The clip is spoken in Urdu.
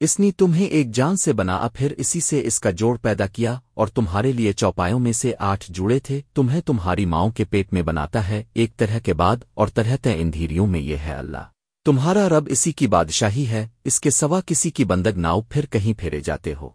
اس نے تمہیں ایک جان سے بنا پھر اسی سے اس کا جوڑ پیدا کیا اور تمہارے لیے چوپایوں میں سے آٹھ جوڑے تھے، تمہیں تمہاری ماؤں کے پیٹ میں بناتا ہے، ایک طرح کے بعد اور طرح تہ اندھیریوں میں یہ ہے اللہ۔ تمہارا رب اسی کی بادشاہی ہے، اس کے سوا کسی کی بندگ ناؤ پھر کہیں پھیرے جاتے ہو۔